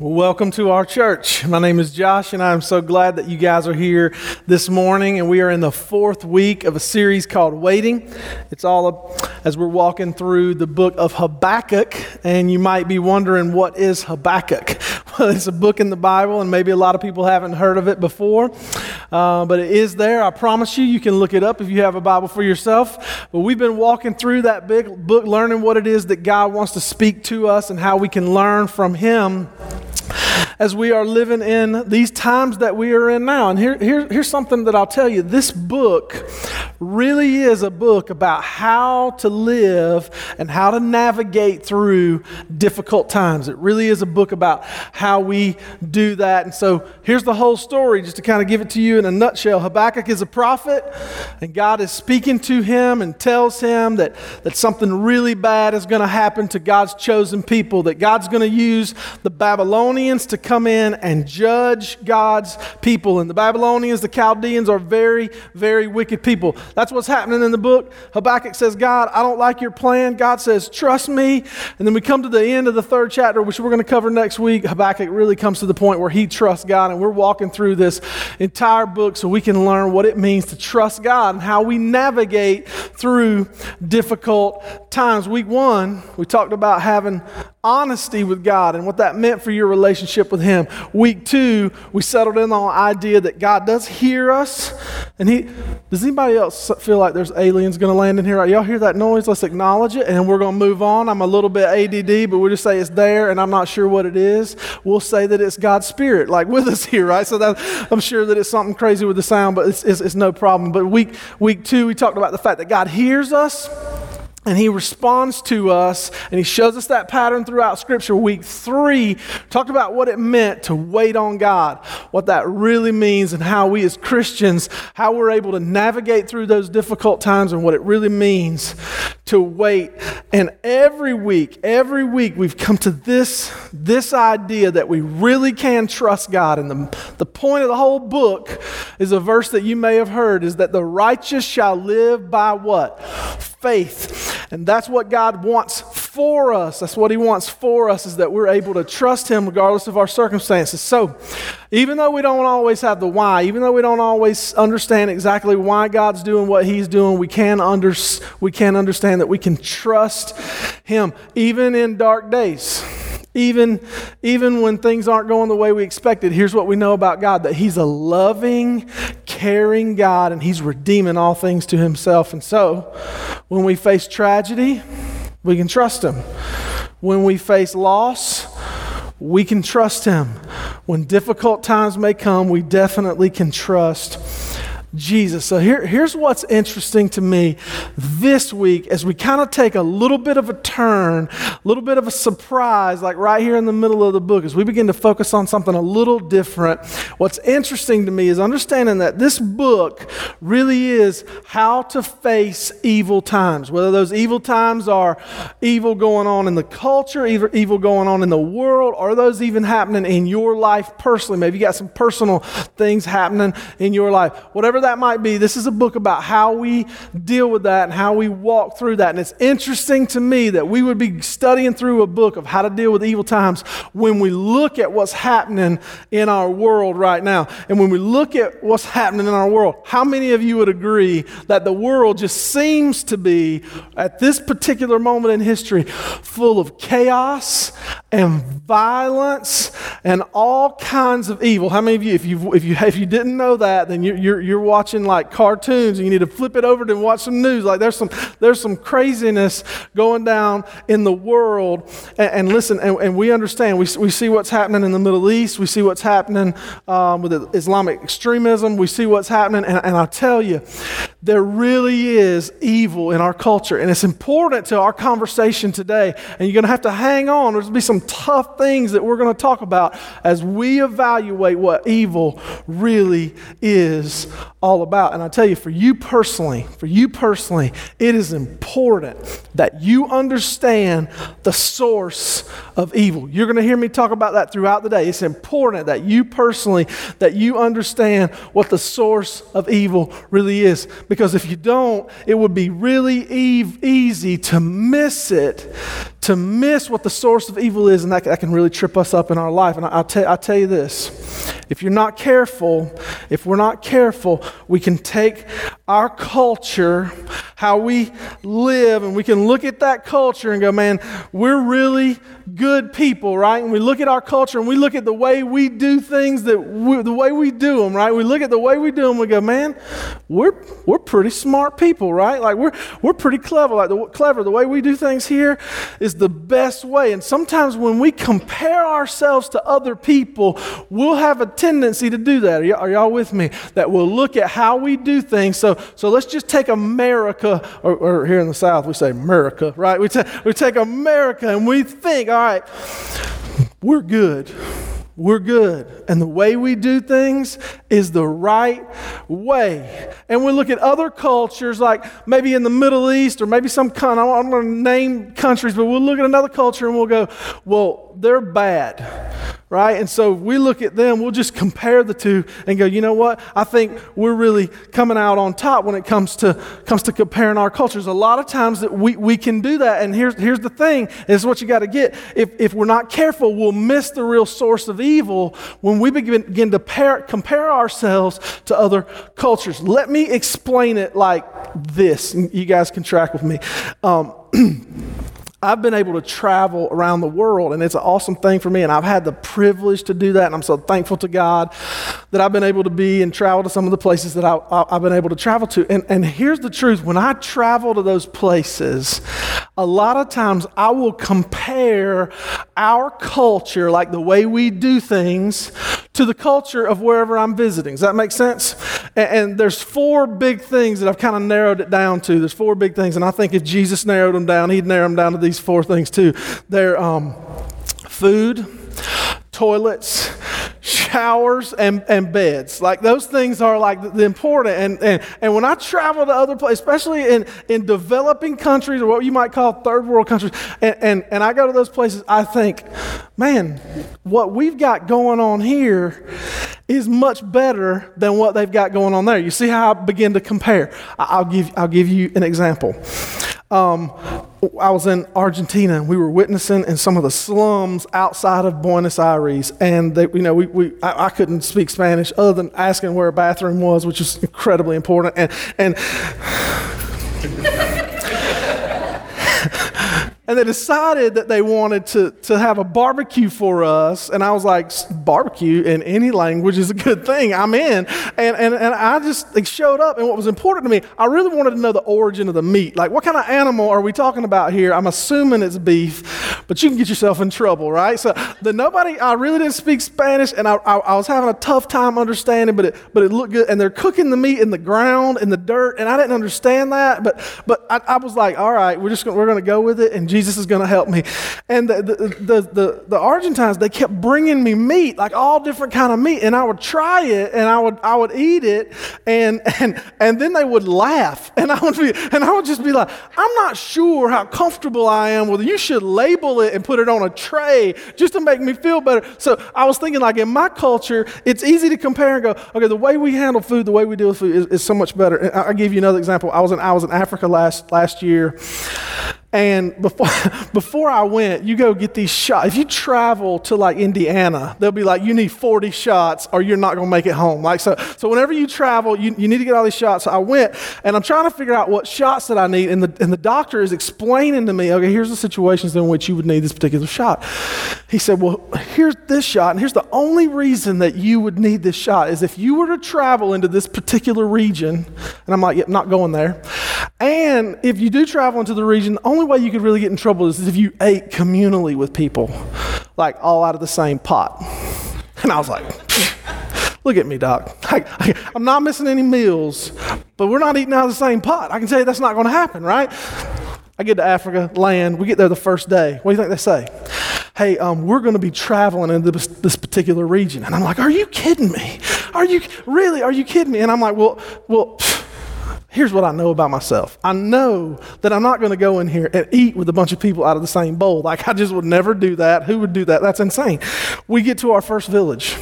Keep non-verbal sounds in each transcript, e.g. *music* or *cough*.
Well, welcome to our church. My name is Josh, and I'm so glad that you guys are here this morning. And we are in the fourth week of a series called Waiting. It's all as we're walking through the book of Habakkuk. And you might be wondering, what is Habakkuk? *laughs* Well, it's a book in the Bible, and maybe a lot of people haven't heard of it before. Uh, but it is there. I promise you, you can look it up if you have a Bible for yourself. But we've been walking through that big book, learning what it is that God wants to speak to us and how we can learn from Him as we are living in these times that we are in now. And here, here, here's something that I'll tell you this book really is a book about how to live and how to navigate through difficult times. It really is a book about how we do that. And so here's the whole story, just to kind of give it to you in a nutshell. Habakkuk is a prophet, and God is speaking to him and tells him that, that something really bad is going to happen to God's chosen people, that God's going to use the Babylonians to come in and judge God's people. And the Babylonians, the Chaldeans, are very, very wicked people. That's what's happening in the book. Habakkuk says, God, I don't like your plan. God says, trust me. And then we come to the end of the third chapter, which we're going to cover next week. Habakkuk really comes to the point where he trusts God. And we're walking through this entire book so we can learn what it means to trust God and how we navigate through difficult times. Week one, we talked about having honesty with God and what that meant for your relationship with Him. Week two, we settled in on the idea that God does hear us. And He, does anybody else feel like there's aliens going to land in here? Y'all hear that noise? Let's acknowledge it and we're going to move on. I'm a little bit ADD, but we'll just say it's there and I'm not sure what it is. We'll say that it's God's Spirit, like with us *laughs* here, right? So that, I'm sure that it's something crazy with the sound, but it's, it's, it's no problem. But week, week two, we talked about the fact that God hears us and he responds to us and he shows us that pattern throughout scripture. Week three talked about what it meant to wait on god what that really means and how we as christians how we're able to navigate through those difficult times and what it really means to wait. And every week every week we've come to this this idea that we really can trust god. And the, the point of the whole book is a verse that you may have heard is that the righteous shall live by what faith and that's what God wants for us. That's what He wants for us, is that we're able to trust Him regardless of our circumstances. So, even though we don't always have the why, even though we don't always understand exactly why God's doing what He's doing, we can, under, we can understand that we can trust Him, even in dark days. Even, even when things aren't going the way we expected, here's what we know about God that He's a loving, caring God and He's redeeming all things to Himself. And so, when we face tragedy, we can trust Him. When we face loss, we can trust Him. When difficult times may come, we definitely can trust Jesus. So here, here's what's interesting to me this week as we kind of take a little bit of a turn, a little bit of a surprise, like right here in the middle of the book, as we begin to focus on something a little different. What's interesting to me is understanding that this book really is how to face evil times, whether those evil times are evil going on in the culture, evil, evil going on in the world, or those even happening in your life personally. Maybe you got some personal things happening in your life. Whatever whatever that might be, this is a book about how we deal with that and how we walk through that. And it's interesting to me that we would be studying through a book of how to deal with evil times when we look at what's happening in our world right now. And when we look at what's happening in our world, how many of you would agree that the world just seems to be, at this particular moment in history, full of chaos and violence and all kinds of evil? How many of you, if you, if you, if you didn't know that, then you're, you're, you're watching like cartoons and you need to flip it over to watch some news. Like there's some, there's some craziness going down in the world. And, and listen, and, and, we understand, we, we see what's happening in the Middle East, we see what's happening um, with Islamic extremism, we see what's happening. And, and I'll tell you, there really is evil in our culture. And it's important to our conversation today. And you're going to have to hang on. There's going to be some tough things that we're going to talk about as we evaluate what evil really is all about. And I tell you, for you personally, for you personally, it is important that you understand the source of evil. You're going to hear me talk about that throughout the day. It's important that you personally, that you understand what the source of evil really is. Because if you don't, it would be really e- easy to miss it, to miss what the source of evil is, and that, that can really trip us up in our life. And I, I'll, tell, I'll tell you this if you're not careful, if we're not careful, we can take our culture, how we live, and we can look at that culture and go, man, we're really good people, right? And we look at our culture and we look at the way we do things, that we, the way we do them, right? We look at the way we do them, we go, man, we're, we're pretty smart people, right? Like we're, we're pretty clever. Like the, clever. The way we do things here is the best way. And sometimes when we compare ourselves to other people, we'll have a tendency to do that. Are, y- are y'all with me? That we'll look at how we do things. So, so let's just take America, or, or here in the South, we say America, right? We, ta- we take America and we think, all right, we're good. We're good. And the way we do things is the right way. And we look at other cultures, like maybe in the Middle East or maybe some kind, I'm going to name countries, but we'll look at another culture and we'll go, well, they're bad right? And so we look at them, we'll just compare the two and go, you know what? I think we're really coming out on top when it comes to comes to comparing our cultures. A lot of times that we, we can do that. And here's here's the thing, is what you got to get. If if we're not careful, we'll miss the real source of evil when we begin, begin to pair, compare ourselves to other cultures. Let me explain it like this. You guys can track with me. Um, *clears throat* I've been able to travel around the world, and it's an awesome thing for me. And I've had the privilege to do that, and I'm so thankful to God that I've been able to be and travel to some of the places that I, have been able to travel to. And, and here's the truth when I travel to those places, a lot of times I will compare our culture, like the way we do things, to the culture of wherever I'm visiting. Does that make sense? And, and there's four big things that I've kind of narrowed it down to. There's four big things, and I think if Jesus narrowed them down, he'd narrow them down to these four things too. They're um, food, toilets, showers, and, and beds. Like those things are like the, the important. And, and, and when I travel to other places, especially in, in developing countries or what you might call third world countries, and, and, and I go to those places, I think, man, what we've got going on here is much better than what they've got going on there. You see how I begin to compare? I'll give, I'll give you an example. Um, I was in Argentina and we were witnessing in some of the slums outside of Buenos Aires. And, they, you know, we, we, I, I couldn't speak Spanish other than asking where a bathroom was, which is incredibly important. And, and and they decided that they wanted to, to have a barbecue for us. And I was like, barbecue in any language is a good thing. I'm in. And, and, and I just showed up. And what was important to me, I really wanted to know the origin of the meat. Like, what kind of animal are we talking about here? I'm assuming it's beef, but you can get yourself in trouble, right? So the nobody, I really didn't speak Spanish, and I, I, I was having a tough time understanding, but it, but it looked good. And they're cooking the meat in the ground, in the dirt, and I didn't understand that. But, but I, I was like, all right, we're just gonna, we're going to go with it. And Jesus is going to help me. And the, the, the, the, the Argentines, they kept bringing me meat, like all different kind of meat. And I would try it and I would, I would eat it. And, and, and then they would laugh. *laughs* And I would be, and I would just be like, I'm not sure how comfortable I am with it. You should label it and put it on a tray just to make me feel better. So I was thinking like in my culture, it's easy to compare and go, okay, the way we handle food, the way we deal with food is, is so much better. And I'll give you another example. I was in, I was in Africa last, last year and before, *laughs* before I went, you go get these shots. If you travel to like Indiana, they'll be like, you need 40 shots or you're not going to make it home. Like, so, so whenever you travel, you, you need to get all these shots. So I went and I'm trying to figure out what shots that I need. And the, and the doctor is explaining to me, okay, here's the situations in which you would need this particular shot. He said, well, here's this shot. And here's the only reason that you would need this shot is if you were to travel into this particular region. And I'm like, yep, not going there. And if you do travel into the region, only way you could really get in trouble is if you ate communally with people, like all out of the same pot. And I was like, *laughs* look at me, doc. *laughs* I, am not missing any meals, but we're not eating out of the same pot. I can tell you that's not going to happen, right? I get to Africa, land, we get there the first day. What do you think they say? Hey, um, we're going to be traveling into this, this, particular region. And I'm like, are you kidding me? Are you really? Are you kidding me? And I'm like, Well, well, here's what I know about myself. I know that I'm not going to go in here and eat with a bunch of people out of the same bowl. Like, I just would never do that. Who would do that? That's insane. We get to our first village.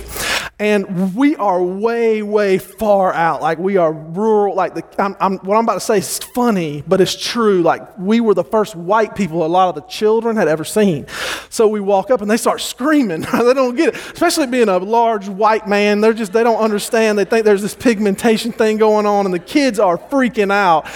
And we are way, way far out. Like we are rural. Like the, I'm, I'm, what I'm about to say is funny, but it's true. Like we were the first white people a lot of the children had ever seen. So we walk up and they start screaming. *laughs* they don't get it, especially being a large white man. They're just they don't understand. They think there's this pigmentation thing going on, and the kids are freaking out.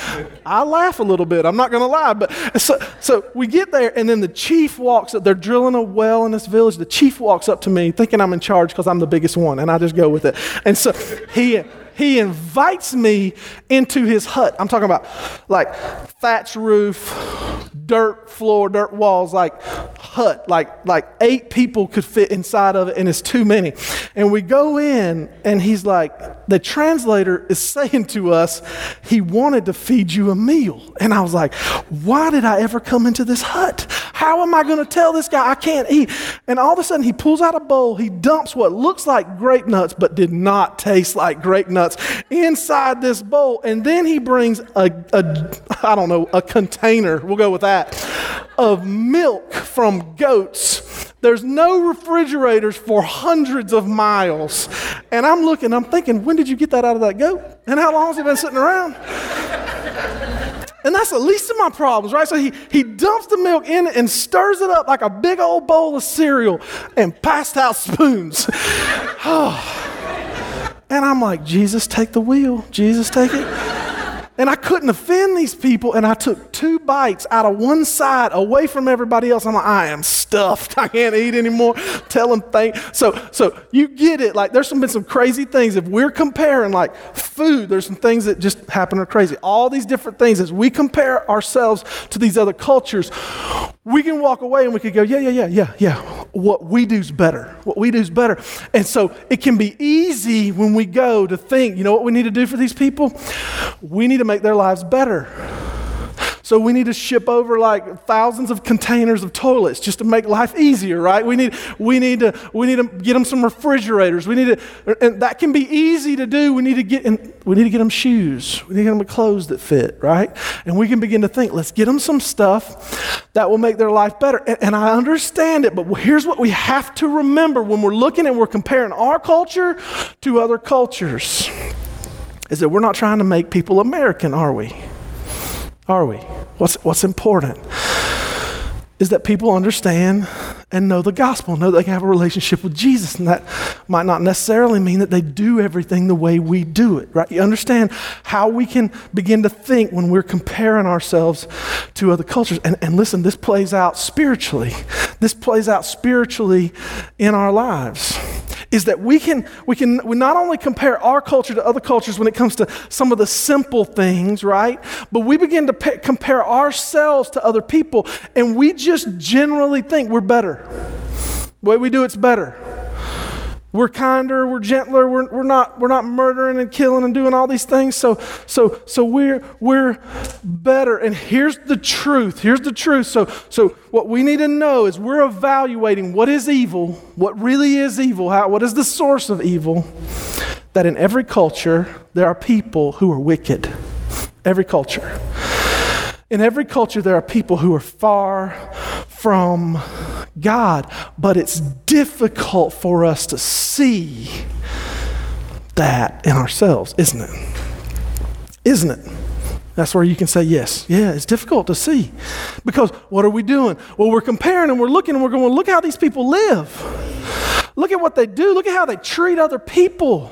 I laugh a little bit. I'm not going to lie, but so so we get there, and then the chief walks up. They're drilling a well in this village. The chief walks up to me, thinking I'm in charge because I'm the biggest one one, and I just go with it. And so he he invites me into his hut. I'm talking about like thatch roof, dirt floor, dirt walls, like hut, like like eight people could fit inside of it, and it's too many. And we go in, and he's like, the translator is *laughs* saying to us, he wanted to feed you a meal. And I was like, why did I ever come into this hut? How am I going to tell this guy I can't eat? And all of a sudden, he pulls out a bowl, he dumps what looks like grape nuts, but did not taste like grape nuts inside this bowl. And then he brings a, a I don't know, a container, we'll go with that, of milk from goats. There's no refrigerators for hundreds of miles. And I'm looking, I'm thinking, when did you get that out of that goat? And how long has it been sitting around? And that's the least of my problems, right? So he, he dumps the milk in it and stirs it up like a big old bowl of cereal and passed out spoons. *sighs* Ah. And I'm like, Jesus, take the wheel. Jesus, take it. And I couldn't offend these people, and I took two bites out of one side away from everybody else. I'm like, I am stuffed. *laughs* I can't eat anymore. Tell them thank. So, so you get it. Like, there's some, been some crazy things. If we're comparing like food, there's some things that just happen are crazy. All these different things. As we compare ourselves to these other cultures, we can walk away and we could go, yeah, yeah, yeah, yeah, yeah. What we do is better. What we do is better. And so it can be easy when we go to think, you know what we need to do for these people? We need to make their lives better. So we need to ship over like thousands of containers of toilets just to make life easier, right? We need, we need, to, we need to get them some refrigerators. We need to, and that can be easy to do. We need to get, and we need to get them shoes. We need to get them clothes that fit, right? And we can begin to think, let's get them some stuff that will make their life better. And, and I understand it, but here's what we have to remember when we're looking and we're comparing our culture to other cultures is that we're not trying to make people American, are we? Are we? What's, what's important is that people understand and know the gospel, know that they can have a relationship with Jesus. And that might not necessarily mean that they do everything the way we do it, right? You understand how we can begin to think when we're comparing ourselves to other cultures. And, and listen, this plays out spiritually. This plays out spiritually in our lives is that we can, we can we not only compare our culture to other cultures when it comes to some of the simple things, right? But we begin to pe- compare ourselves to other people and we just generally think we're better. The way we do it's better. We're kinder, we're gentler, we're, we're, not, we're not murdering and killing and doing all these things. So, so, so we're, we're better. And here's the truth. Here's the truth. So, so what we need to know is we're evaluating what is evil, what really is evil, how, what is the source of evil. That in every culture, there are people who are wicked. Every culture. In every culture, there are people who are far from God, but it's difficult for us to see that in ourselves, isn't it? Isn't it? That's where you can say yes. Yeah, it's difficult to see. Because what are we doing? Well, we're comparing and we're looking and we're going, look how these people live. Look at what they do. Look at how they treat other people.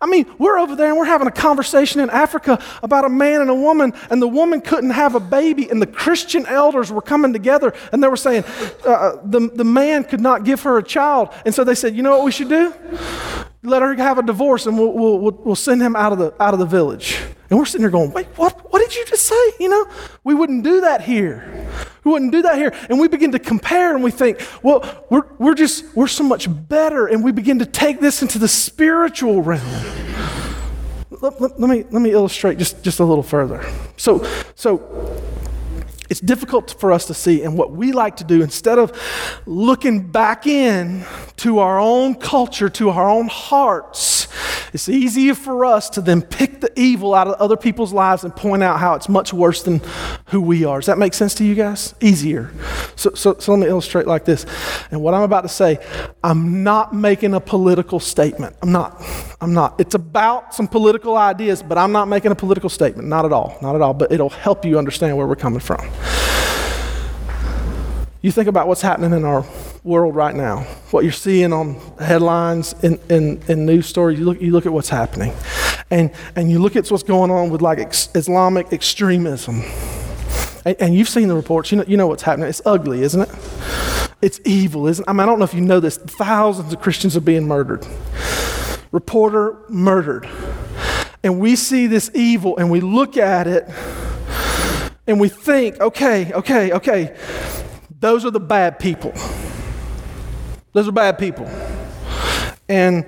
I mean, we're over there and we're having a conversation in Africa about a man and a woman, and the woman couldn't have a baby, and the Christian elders were coming together and they were saying uh, uh, the, the man could not give her a child. And so they said, you know what we should do? Let her have a divorce and we'll, we'll, we'll send him out of, the, out of the village. And we're sitting there going, wait, what, what did you just say? You know, we wouldn't do that here. We wouldn't do that here. And we begin to compare and we think, well, we're, we're just, we're so much better. And we begin to take this into the spiritual realm. Let, let, let me, let me illustrate just, just a little further. So, so it's difficult for us to see. And what we like to do, instead of looking back in to our own culture, to our own hearts, it's easier for us to then pick the evil out of other people's lives and point out how it's much worse than who we are. Does that make sense to you guys? Easier. So, so, so let me illustrate like this. And what I'm about to say, I'm not making a political statement. I'm not. I'm not. It's about some political ideas, but I'm not making a political statement. Not at all. Not at all. But it'll help you understand where we're coming from. You think about what's happening in our world right now, what you're seeing on headlines in, in, in news stories, you look, you look at what's happening. And, and you look at what's going on with like ex- Islamic extremism. And, and, you've seen the reports, you know, you know what's happening. It's ugly, isn't it? It's evil, isn't it? I mean, I don't know if you know this. Thousands of Christians are being murdered. Reporter murdered. And we see this evil and we look at it and we think, okay, okay, okay those are the bad people. Those are bad people. And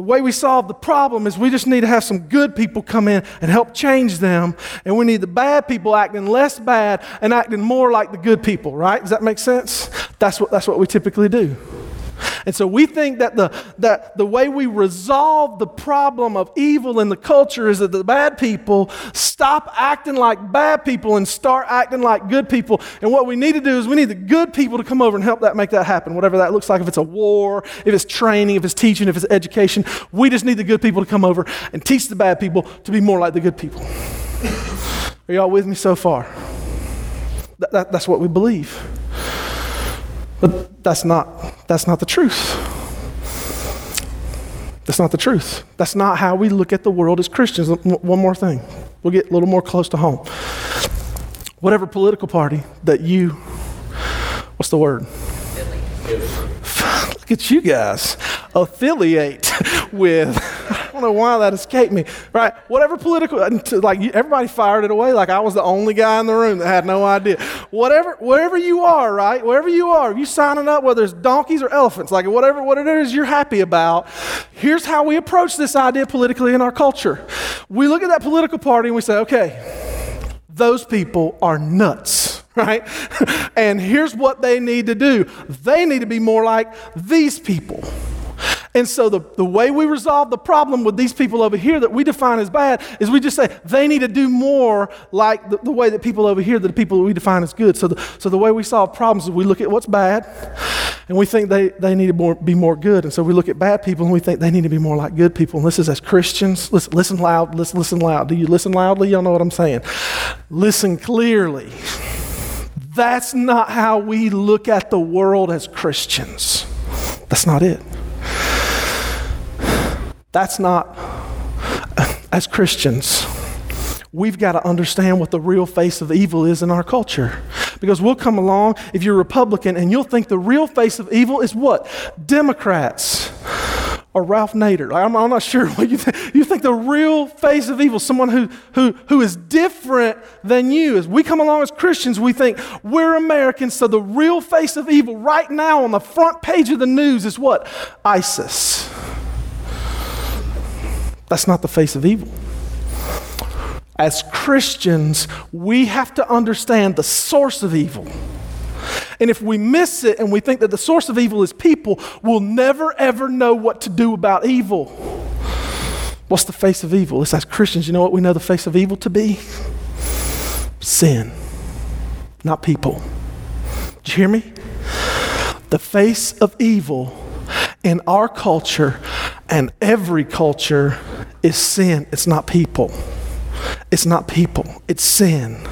the way we solve the problem is we just need to have some good people come in and help change them. And we need the bad people acting less bad and acting more like the good people, right? Does that make sense? That's what, that's what we typically do. And so we think that the, that the way we resolve the problem of evil in the culture is that the bad people stop acting like bad people and start acting like good people. And what we need to do is we need the good people to come over and help that make that happen, whatever that looks like, if it's a war, if it's training, if it's teaching, if it's education. We just need the good people to come over and teach the bad people to be more like the good people. Are y'all with me so far? That, that, that's what we believe. But that's not, that's not the truth. That's not the truth. That's not how we look at the world as Christians. One more thing. We'll get a little more close to home. Whatever political party that you, what's the word? Look at you guys. Affiliate with don't know why that escaped me. Right? Whatever political, like everybody fired it away. Like I was the only guy in the room that had no idea. Whatever, wherever you are, right? Wherever you are, if you signing up, whether it's donkeys or elephants, like whatever, what it is you're happy about. Here's how we approach this idea politically in our culture. We look at that political party and we say, okay, those people are nuts *laughs* right? and here's what they need to do they need to be more like these people. And so, the, the way we resolve the problem with these people over here that we define as bad is we just say they need to do more like the, the way that people over here, that the people that we define as good. So the, so, the way we solve problems is we look at what's bad and we think they, they need to more, be more good. And so, we look at bad people and we think they need to be more like good people. And this is as Christians. Listen, listen loud. Listen, listen loud. Do you listen loudly? Y'all know what I'm saying. Listen clearly. That's not how we look at the world as Christians. That's not it. That's not, as Christians, we've got to understand what the real face of evil is in our culture. Because we'll come along, if you're Republican, and you'll think the real face of evil is what? Democrats or Ralph Nader. I'm, I'm not sure *laughs* what you think. You think the real face of evil, someone who, who, who is different than you. As we come along as Christians, we think we're Americans, so the real face of evil right now on the front page of the news is what? ISIS. That's not the face of evil. As Christians, we have to understand the source of evil. And if we miss it and we think that the source of evil is people, we'll never ever know what to do about evil. What's the face of evil? It's as Christians, you know what we know the face of evil to be? Sin, not people. Did you hear me? The face of evil in our culture and every culture is sin. It's not people. It's not people. It's sin.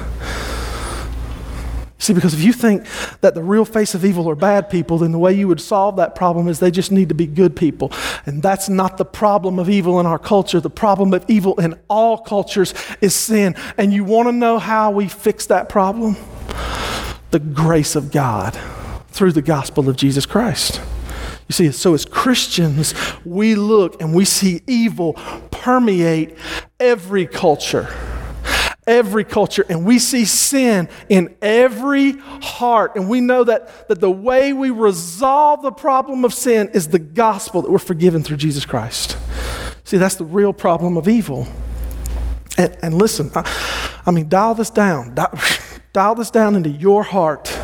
See, because if you think that the real face of evil are bad people, then the way you would solve that problem is they just need to be good people. And that's not the problem of evil in our culture. The problem of evil in all cultures is sin. And you want to know how we fix that problem? The grace of God through the gospel of Jesus Christ. You see, so as Christians, we look and we see evil permeate every culture. Every culture, and we see sin in every heart. And we know that, that the way we resolve the problem of sin is the gospel that we're forgiven through Jesus Christ. See, that's the real problem of evil. And, and listen, I, I, mean, dial this down. Dial, *laughs* dial this down into your heart.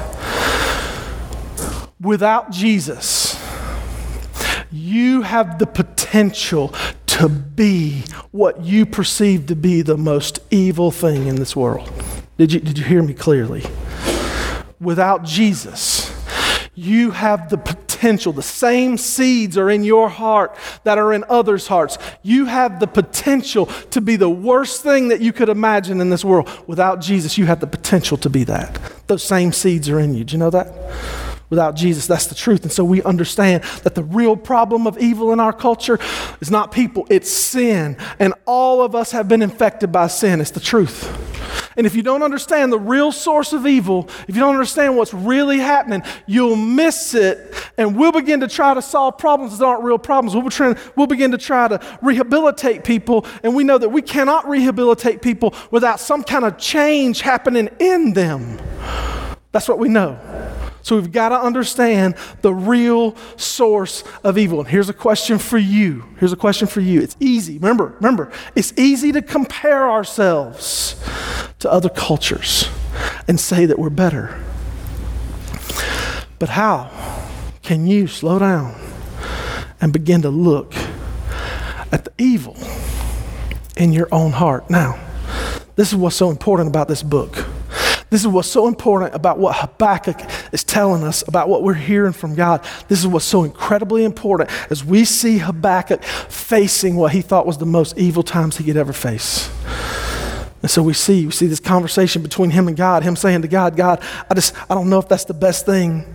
Without Jesus, you have the potential to be what you perceive to be the most evil thing in this world. Did you, did you hear me clearly? Without Jesus, you have the potential. The same seeds are in your heart that are in others' hearts. You have the potential to be the worst thing that you could imagine in this world. Without Jesus, you have the potential to be that. Those same seeds are in you. Do you know that? Without Jesus, that's the truth. And so we understand that the real problem of evil in our culture is not people, it's sin. And all of us have been infected by sin. It's the truth. And if you don't understand the real source of evil, if you don't understand what's really happening, you'll miss it. And we'll begin to try to solve problems that aren't real problems. We'll, try, we'll begin to try to rehabilitate people. And we know that we cannot rehabilitate people without some kind of change happening in them. That's what we know. So we've got to understand the real source of evil. And here's a question for you. Here's a question for you. It's easy. Remember, remember, it's easy to compare ourselves to other cultures and say that we're better. But how can you slow down and begin to look at the evil in your own heart? Now, this is what's so important about this book. This is what's so important about what Habakkuk is telling us about what we're hearing from God. This is what's so incredibly important as we see Habakkuk facing what he thought was the most evil times he could ever face. And so we see, we see this conversation between him and God, him saying to God, God, I just, I don't know if that's the best thing.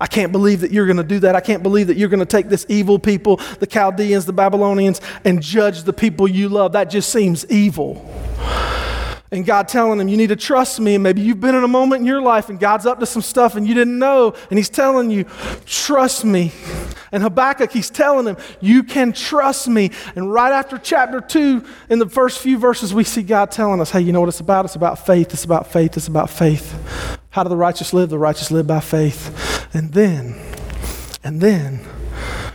I can't believe that you're going to do that. I can't believe that you're going to take this evil people, the Chaldeans, the Babylonians, and judge the people you love. That just seems evil and God telling him, You need to trust me. Maybe you've been in a moment in your life and God's up to some stuff and you didn't know. And He's telling you, Trust me. And Habakkuk, He's telling him, You can trust me. And right after chapter two, in the first few verses, we see God telling us, Hey, you know what it's about? It's about faith. It's about faith. It's about faith. How do the righteous live? The righteous live by faith. And then, and then,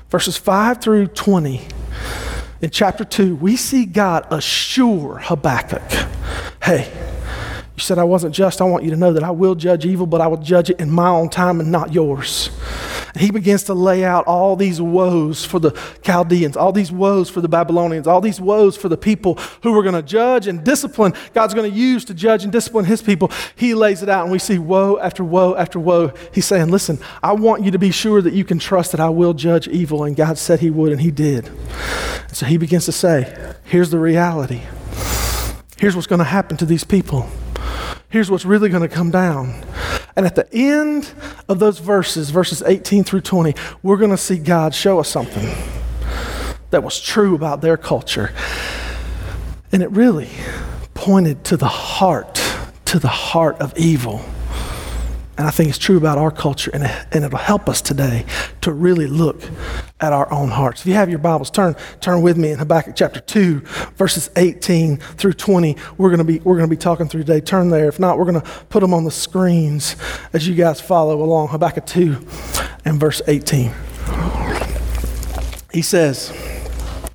verses 5 through 20 in chapter 2, we see God assure Habakkuk hey, you said I wasn't just. I want you to know that I will judge evil, but I will judge it in my own time and not yours. And he begins to lay out all these woes for the Chaldeans, all these woes for the Babylonians, all these woes for the people who were going to judge and discipline, God's going to use to judge and discipline his people. He lays it out, and we see woe after woe after woe. He's saying, Listen, I want you to be sure that you can trust that I will judge evil. And God said he would, and he did. And so he begins to say, Here's the reality. Here's what's going to happen to these people. Here's what's really going to come down. And at the end of those verses, verses 18 through 20, we're going to see God show us something that was true about their culture. And it really pointed to the heart, to the heart of evil. And I think it's true about our culture, and, and it'll help us today to really look at our own hearts. If you have your Bibles, turn, turn with me in Habakkuk chapter 2, verses 18 through 20. We're going to be, we're going to be talking through today. Turn there. If not, we're going to put them on the screens as you guys follow along. Habakkuk 2 and verse 18. He says,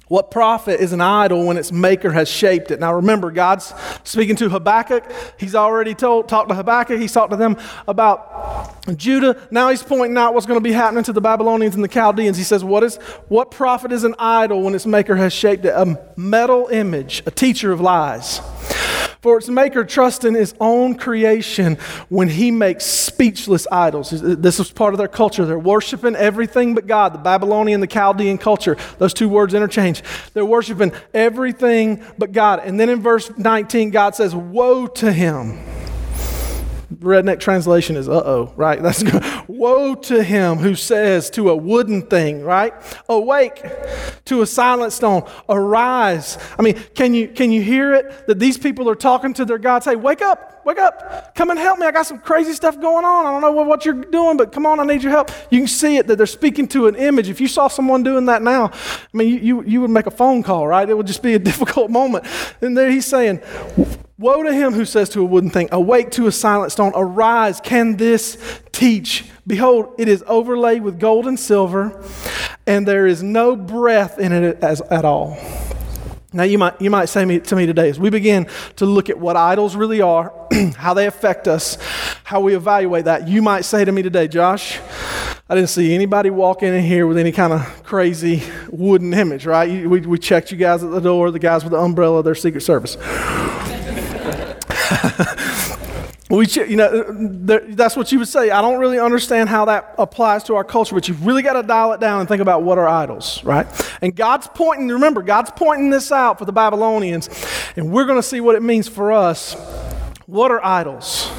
what profit is an idol when its maker has shaped it? Now remember, God's speaking to Habakkuk. He's already told, talked to Habakkuk. He's talked to them about Judah. Now he's pointing out what's going to be happening to the Babylonians and the Chaldeans. He says, what, is, what profit is an idol when its maker has shaped it? A metal image, a teacher of lies. For its maker trusts in his own creation when he makes speechless idols. This was part of their culture. They're worshiping everything but God. The Babylonian, the Chaldean culture, those two words interchange. They're worshiping everything but God. And then in verse 19, God says, Woe to him redneck translation is uh oh, right? *laughs* That's. Woe to him who says to a wooden thing, right? Awake to a silent stone, arise. I mean, can you, can you hear it? That these people are talking to their God, say, Wake up, wake up, come and help me. I got some crazy stuff going on. I don't know what, what you're doing, but come on, I need your help. You can see it that they're speaking to an image. If you saw someone doing that now, I mean, you, you, you would make a phone call, right? It would just be a *laughs* difficult moment. And there he's saying, Woe to him who says to a wooden thing, Awake to a silent stone, arise, can this teach? Behold, it is overlaid with gold and silver, and there is no breath in it as, at all. Now, you might, you might say me, to me today, as we begin to look at what idols really are, *clears throat* how they affect us, how we evaluate that, you might say to me today, Josh, I didn't see anybody walk in here with any kind of crazy wooden image, right? We, we checked you guys at the door, the guys with the umbrella, they're Secret Service. *laughs* we, you know, that's what you would say. I don't really understand how that applies to our culture, but you've really got to dial it down and think about what are idols, right? And God's pointing, remember, God's pointing this out for the Babylonians, and we're going to see what it means for us. What are idols?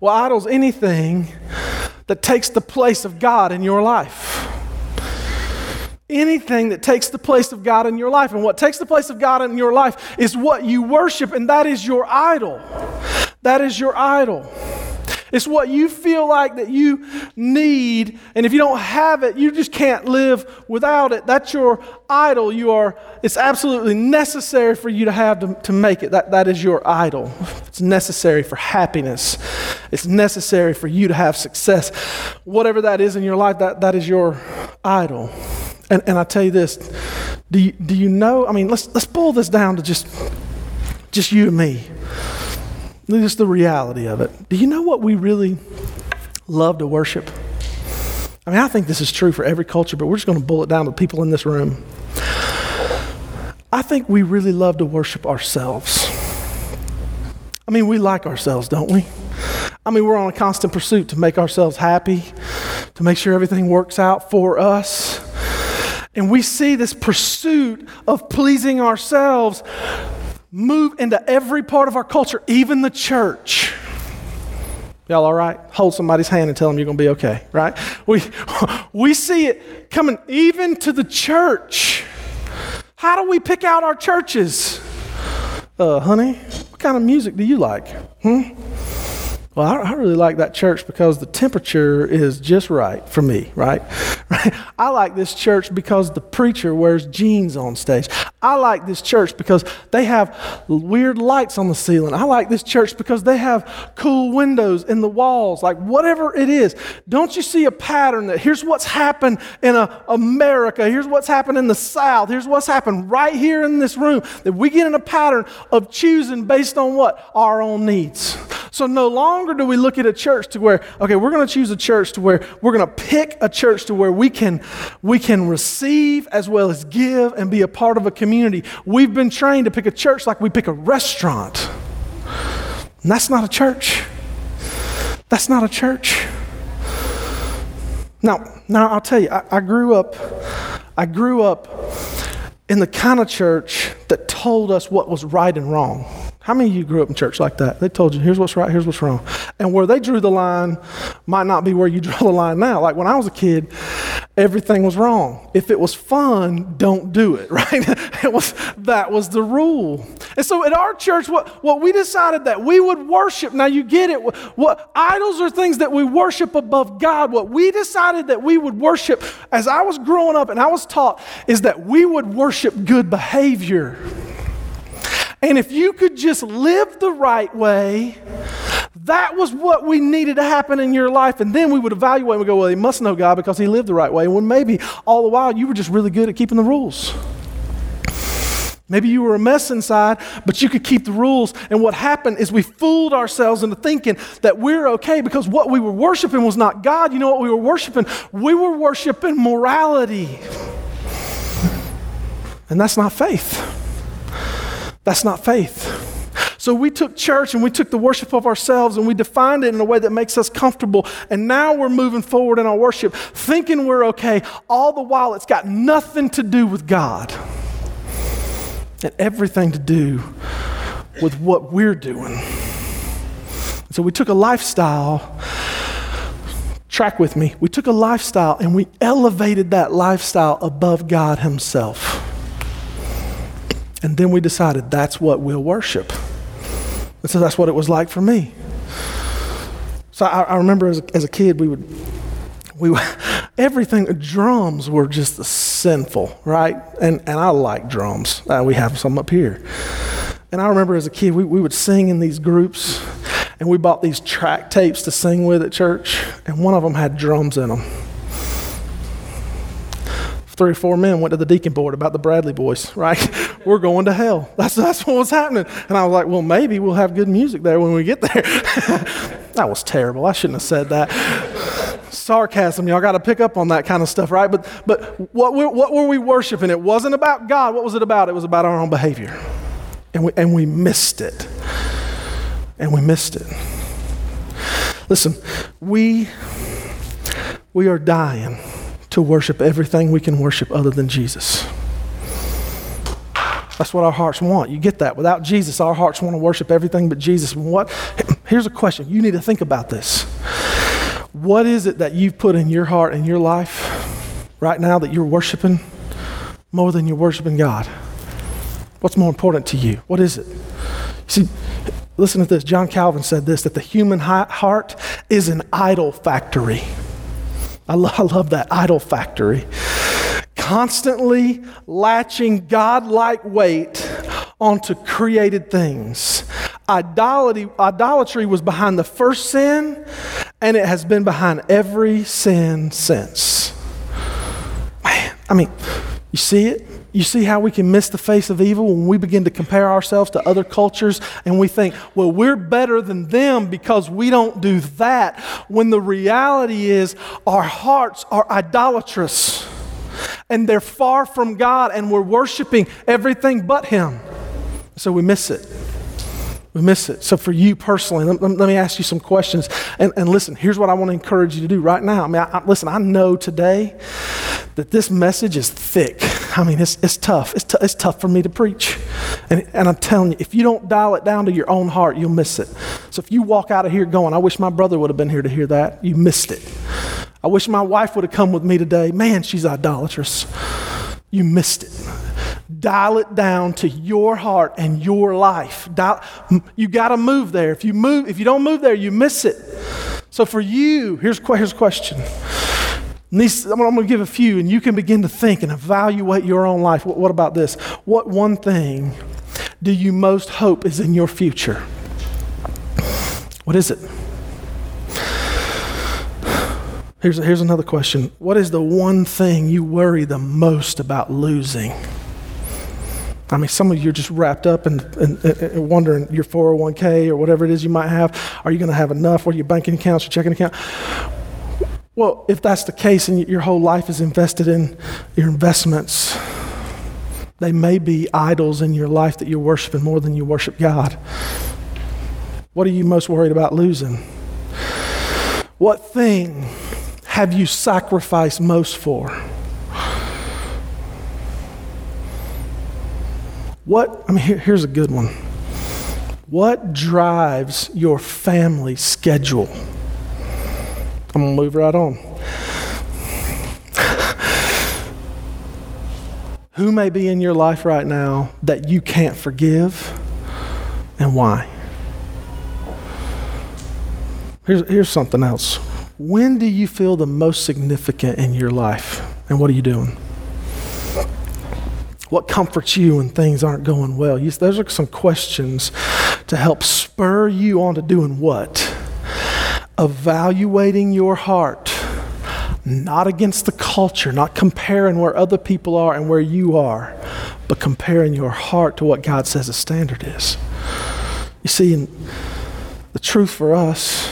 Well, idols, anything that takes the place of God in your life. Anything that takes the place of God in your life. And what takes the place of God in your life is what you worship, and that is your idol. That is your idol. It's what you feel like that you need, and if you don't have it, you just can't live without it. That's your idol. You are, it's absolutely necessary for you to have to, to make it. That, that is your idol. It's necessary for happiness. It's necessary for you to have success. Whatever that is in your life, that, that is your idol. And, and I tell you this, do you, do you know? I mean, let's, let's boil this down to just, just you and me. Just the reality of it. Do you know what we really love to worship? I mean, I think this is true for every culture, but we're just going to boil it down to people in this room. I think we really love to worship ourselves. I mean, we like ourselves, don't we? I mean, we're on a constant pursuit to make ourselves happy, to make sure everything works out for us. And we see this pursuit of pleasing ourselves move into every part of our culture, even the church. Y'all all right? Hold somebody's hand and tell them you're going to be okay, right? We, *laughs* we see it coming even to the church. How do we pick out our churches? Uh, honey, what kind of music do you like? Hmm? Well, I, I, really like that church because the temperature is just right for me, right? right? *laughs* I like this church because the preacher wears jeans on stage. I like this church because they have weird lights on the ceiling. I like this church because they have cool windows in the walls. Like whatever it is, don't you see a pattern that here's what's happened in a, America, here's what's happened in the South, here's what's happened right here in this room, that we get in a pattern of choosing based on what? Our own needs. So no longer do we look at a church to where, okay, we're going to choose a church to where we're going to pick a church to where we can, we can receive as well as give and be a part of a community. We've been trained to pick a church like we pick a restaurant. And that's not a church. That's not a church. Now, now I'll tell you, I, I grew up, I grew up in the kind of church that told us what was right and wrong. How many of you grew up in church like that? They told you, here's what's right, here's what's wrong. And where they drew the line might not be where you *laughs* draw the line now. Like when I was a kid, everything was wrong. If it was fun, don't do it, *laughs* right? it was, that was the rule. And so at our church, what, what we decided that we would worship, now you get it, what, what idols are things that we worship above God. What we decided that we would worship as I was growing up and I was taught is that we would worship good behavior. And if you could just live the right way, that was what we needed to happen in your life. And then we would evaluate and we go, well, he must know God because he lived the right way. And When maybe all the while you were just really good at keeping the rules. Maybe you were a mess inside, but you could keep the rules. And what happened is we fooled ourselves into thinking that we're okay because what we were worshiping was not God. You know what we were worshiping? We were worshiping morality. And that's not faith. That's not faith. So we took church and we took the worship of ourselves and we defined it in a way that makes us comfortable. And now we're moving forward in our worship, thinking we're okay, all the while it's got nothing to do with God and everything to do with what we're doing. So we took a lifestyle, track with me, we took a lifestyle and we elevated that lifestyle above God Himself. And then we decided that's what we'll worship. And so that's what it was like for me. So I, I remember as a, as a kid, we would, we *laughs* everything, drums were just sinful, right? And, and I like drums. Uh, we have some up here. And I remember as a kid, we, we would sing in these groups, and we bought these track tapes to sing with at church, and one of them had drums in them three or four men went to the deacon board about the Bradley boys, right? *laughs* We're going to hell. That's, that's what was happening. And I was like, well, maybe we'll have good music there when we get there. *laughs* that was terrible. I shouldn't have said that. sarcasm. Y'all got to pick up on that kind of stuff, right? But, but what, were, what were we worshiping? It wasn't about God. What was it about? It was about our own behavior. And we, and we missed it. And we missed it. Listen, we, we are dying to worship everything we can worship other than Jesus. That's what our hearts want. You get that. Without Jesus, our hearts want to worship everything but Jesus. What? *clears throat* Here's a question. You need to think about this. What is it that you've put in your heart and your life right now that you're worshiping more than you're worshiping God? What's more important to you? What is it? See, listen to this. John Calvin said this that the human heart is an idol factory. I, lo- I love that idol factory constantly latching God-like weight onto created things. Idolatry, idolatry was behind the first sin, and it has been behind every sin since. Man, I mean, you see it? You see how we can miss the face of evil when we begin to compare ourselves to other cultures and we think, well, we're better than them because we don't do that. When the reality is, our hearts are idolatrous and they're far from God and we're worshiping everything but Him. So we miss it. We miss it. So, for you personally, let, let, me ask you some questions. And, and, listen, here's what I want to encourage you to do right now. I mean, I, I, listen, I know today that this message is thick. I mean, it's, it's tough. It's, t- it's tough for me to preach. And, and I'm telling you, if you don't dial it down to your own heart, you'll miss it. So, if you walk out of here going, I wish my brother would have been here to hear that, you missed it. I wish my wife would have come with me today. Man, she's idolatrous. You missed it. Dial it down to your heart and your life. Dial, you got to move there. If you move, if you don't move there, you miss it. So for you, here's, here's a question. These, I'm going to give a few, and you can begin to think and evaluate your own life. What, what about this? What one thing do you most hope is in your future? What is it? Here's, here's another question What is the one thing you worry the most about losing? I mean, some of you are just wrapped up and, and, and wondering your 401k or whatever it is you might have. Are you going to have enough? What are your banking accounts, your checking account? Well, if that's the case and your whole life is invested in your investments, they may be idols in your life that you're worshiping more than you worship God. What are you most worried about losing? What thing have you sacrificed most for? What, I mean, here, here's a good one. What drives your family schedule? I'm going to move right on. Who may be in your life right now that you can't forgive and why? Here's, here's something else. When do you feel the most significant in your life? And what are you doing? What comforts you when things aren't going well? You, those are some questions to help spur you on to doing what? Evaluating your heart, not against the culture, not comparing where other people are and where you are, but comparing your heart to what God says the standard is. You see, the truth for us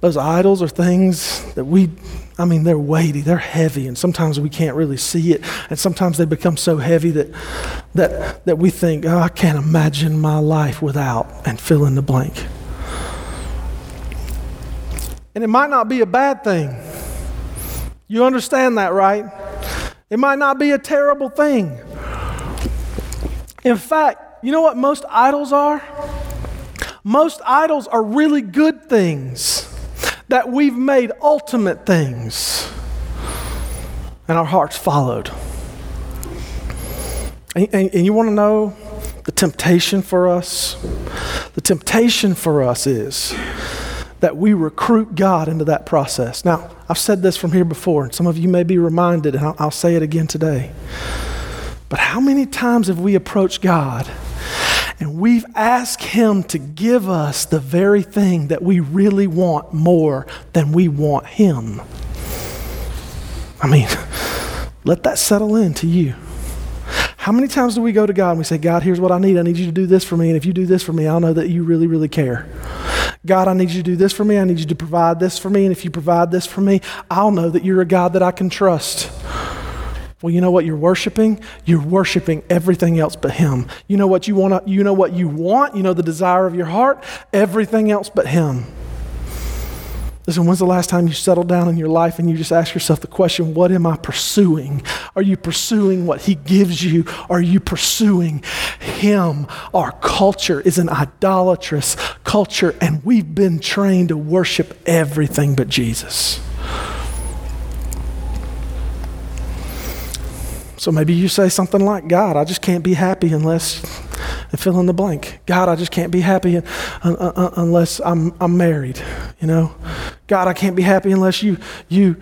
those idols are things that we, I mean, they're weighty, they're heavy, and sometimes we can't really see it. And sometimes they become so heavy that, that, that we think, oh, I can't imagine my life without, and fill in the blank. And it might not be a bad thing. You understand that, right? It might not be a terrible thing. In fact, you know what most idols are? Most idols are really good things that we've made ultimate things and our hearts followed. And, and, and you want to know the temptation for us? The temptation for us is that we recruit God into that process. Now, I've said this from here before, and some of you may be reminded, and I'll, I'll say it again today. But how many times have we approached God? And we've asked Him to give us the very thing that we really want more than we want Him. I mean, *laughs* let that settle in to you. How many times do we go to God and we say, God, here's what I need. I need you to do this for me. And if you do this for me, I'll know that you really, really care. God, I need you to do this for me. I need you to provide this for me. And if you provide this for me, I'll know that you're a God that I can trust. Well, you know what you're worshiping? You're worshiping everything else but him. You know what you want you know what you want? You know the desire of your heart? Everything else but him. Listen, when's the last time you settled down in your life and you just ask yourself the question, what am I pursuing? Are you pursuing what he gives you? Are you pursuing him? Our culture is an idolatrous culture, and we've been trained to worship everything but Jesus. So maybe you say something like, God, I just can't be happy unless, fill in the blank. God, I just can't be happy uh, uh, uh, unless I'm, I'm married, you know? God, I can't be happy unless you, you,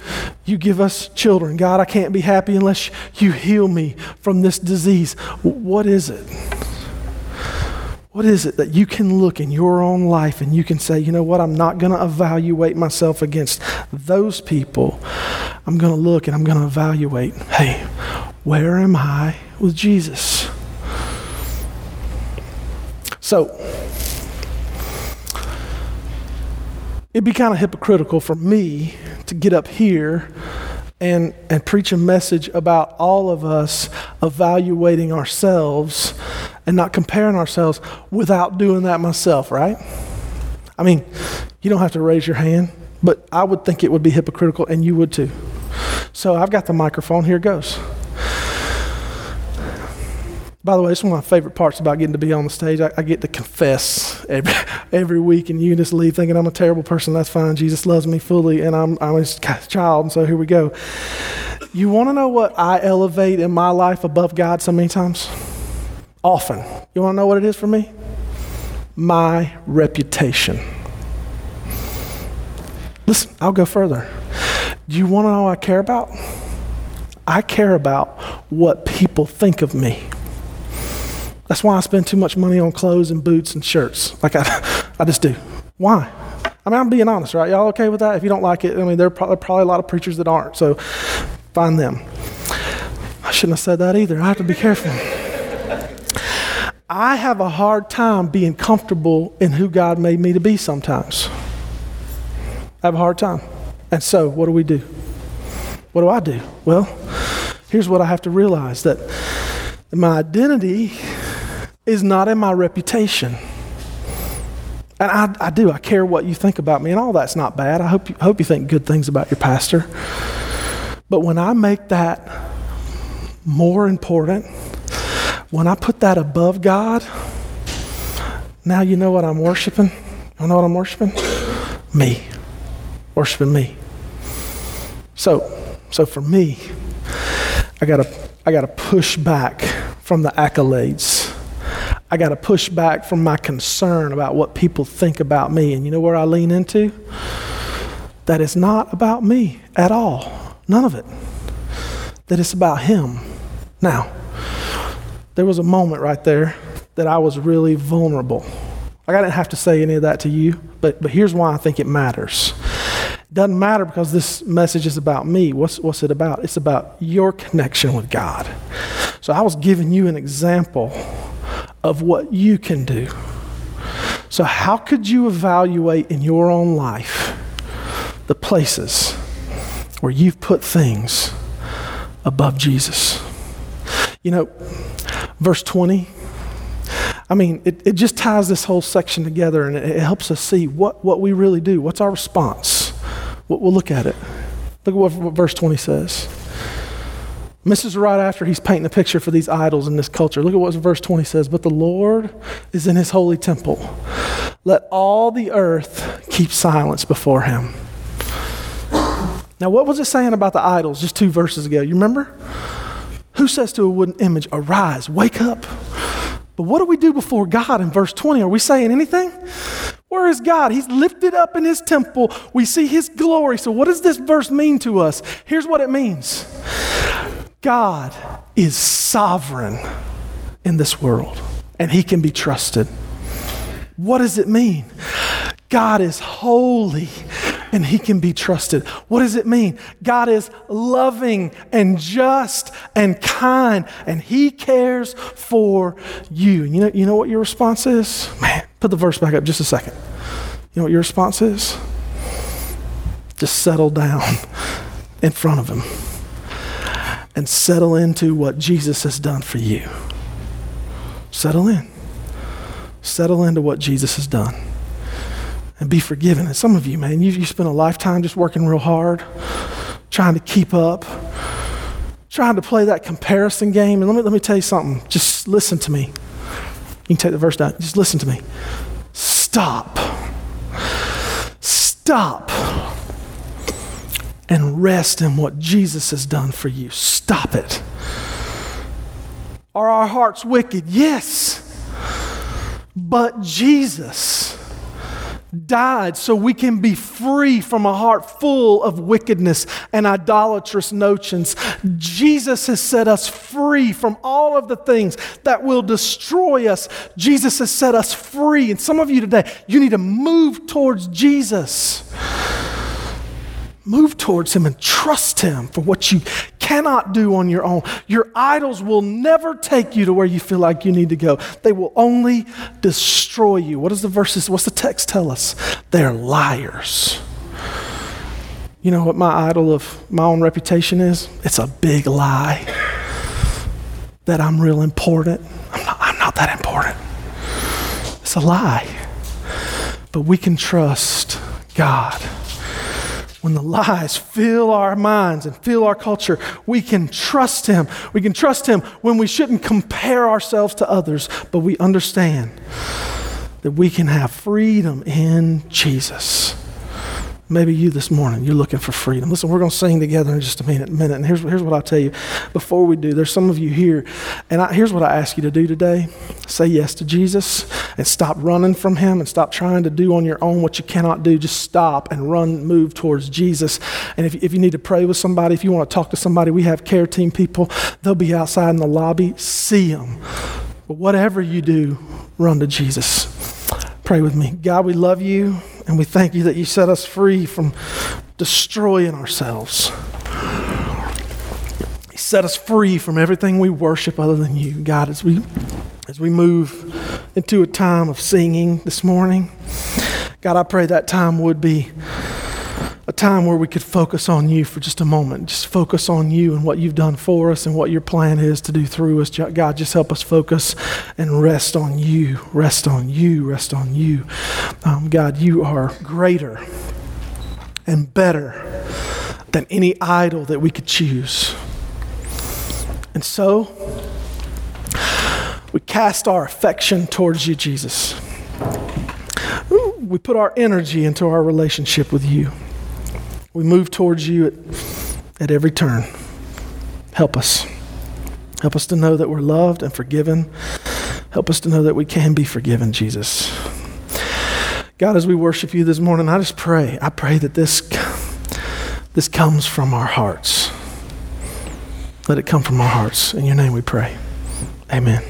you give us children. God, I can't be happy unless you heal me from this disease. What is it? What is it that you can look in your own life and you can say, you know what, I'm not going to evaluate myself against those people. I'm going to look and I'm going to evaluate, hey, where am I with Jesus? So, it'd be kind of hypocritical for me to get up here and, and preach a message about all of us evaluating ourselves and not comparing ourselves without doing that myself, right? I mean, you don't have to raise your hand, but I would think it would be hypocritical, and you would too. So I've got the microphone. Here goes. By the way, it's one of my favorite parts about getting to be on the stage. I, I, get to confess every, *laughs* every week, and you just leave thinking I'm a terrible person. That's fine. Jesus loves me fully, and I'm, I'm his *laughs* child, and so here we go. You want to know what I elevate in my life above God so many times? Often. You want to know what it is for me? My reputation. Listen, I'll go further. Do you want to know what I care about? I care about what people think of me. That's why I spend too much money on clothes and boots and shirts. Like I, *laughs* I just do. Why? I mean, I'm being honest, right? Y'all okay with that? If you don't like it, I mean, there are probably, probably a lot of preachers that aren't. So find them. I shouldn't have said that either. I have to be careful. I have a hard time being comfortable in who God made me to be sometimes. I have a hard time. And so, what do we do? What do I do? Well, here's what I have to realize that my identity is not in my reputation. And I, I do, I care what you think about me, and all that's not bad. I hope you, hope you think good things about your pastor. But when I make that more important, when I put that above God, now you know what I'm worshiping? You know what I'm worshiping? Me. Worshiping me. So, so for me, I gotta, I gotta push back from the accolades I got to push back from my concern about what people think about me. And you know where I lean into? That it's not about me at all. None of it. That it's about Him. Now, there was a moment right there that I was really vulnerable. Like I didn't have to say any of that to you, but, but here's why I think it matters. It doesn't matter because this message is about me. What's, what's it about? It's about your connection with God. So I was giving you an example of what you can do. So, how could you evaluate in your own life the places where you've put things above Jesus? You know, verse 20, I mean, it, it just ties this whole section together and it, helps us see what, what we really do. What's our response? We'll, we'll look at it. Look at what verse 20 says. This is right after he's painting a picture for these idols in this culture. Look at what verse 20 says. But the Lord is in his holy temple. Let all the earth keep silence before him. Now, what was it saying about the idols just two verses ago? You remember? Who says to a wooden image, Arise, wake up? But what do we do before God in verse 20? Are we saying anything? Where is God? He's lifted up in his temple. We see his glory. So, what does this verse mean to us? Here's what it means God is sovereign in this world and he can be trusted. What does it mean? God is holy and he can be trusted. What does it mean? God is loving and just and kind and he cares for you. And you know, you know what your response is? Man, put the verse back up just a second. You know what your response is? Just settle down in front of Him and settle into what Jesus has done for you. Settle in. Settle into what Jesus has done and be forgiven. And some of you, man, you, you spent a lifetime just working real hard, trying to keep up, trying to play that comparison game. And let me, let me tell you something. Just listen to me. You can take the verse down. Just listen to me. Stop. Stop. And rest in what Jesus has done for you. Stop it. Are our hearts wicked? Yes. But Jesus died so we can be free from a heart full of wickedness and idolatrous notions. Jesus has set us free from all of the things that will destroy us. Jesus has set us free. And some of you today, you need to move towards Jesus. Move towards Him and trust Him for what you cannot do on your own. Your idols will never take you to where you feel like you need to go. They will only destroy you. What does the verses, what's the text tell us? They're liars. You know what my idol of my own reputation is? It's a big lie. That I'm real important. I'm not, I'm not that important. It's a lie. But we can trust God when the lies fill our minds and fill our culture, we can trust Him. We can trust Him when we shouldn't compare ourselves to others, but we understand that we can have freedom in Jesus. Maybe you this morning, you're looking for freedom. Listen, we're going to sing together in just a minute. minute. And here's, here's what I'll tell you. Before we do, there's some of you here, and I, here's what I ask you to do today say yes to Jesus and stop running from Him and stop trying to do on your own what you cannot do. Just stop and run, move towards Jesus. And if, if you need to pray with somebody, if you want to talk to somebody, we have care team people. They'll be outside in the lobby. See them. But whatever you do, run to Jesus. Pray with me. God, we love you. And we thank you that you set us free from destroying ourselves. You set us free from everything we worship other than you. God, as we as we move into a time of singing this morning, God, I pray that time would be a time where we could focus on you for just a moment. Just focus on you and what you've done for us and what your plan is to do through us. God, just help us focus and rest on you, rest on you, rest on you. Um, God, you are greater and better than any idol that we could choose. And so, we cast our affection towards you, Jesus. We put our energy into our relationship with you. We move towards you at, at every turn. Help us. Help us to know that we're loved and forgiven. Help us to know that we can be forgiven, Jesus. God, as we worship you this morning, I just pray. I pray that this, this comes from our hearts. Let it come from our hearts. In your name we pray. Amen.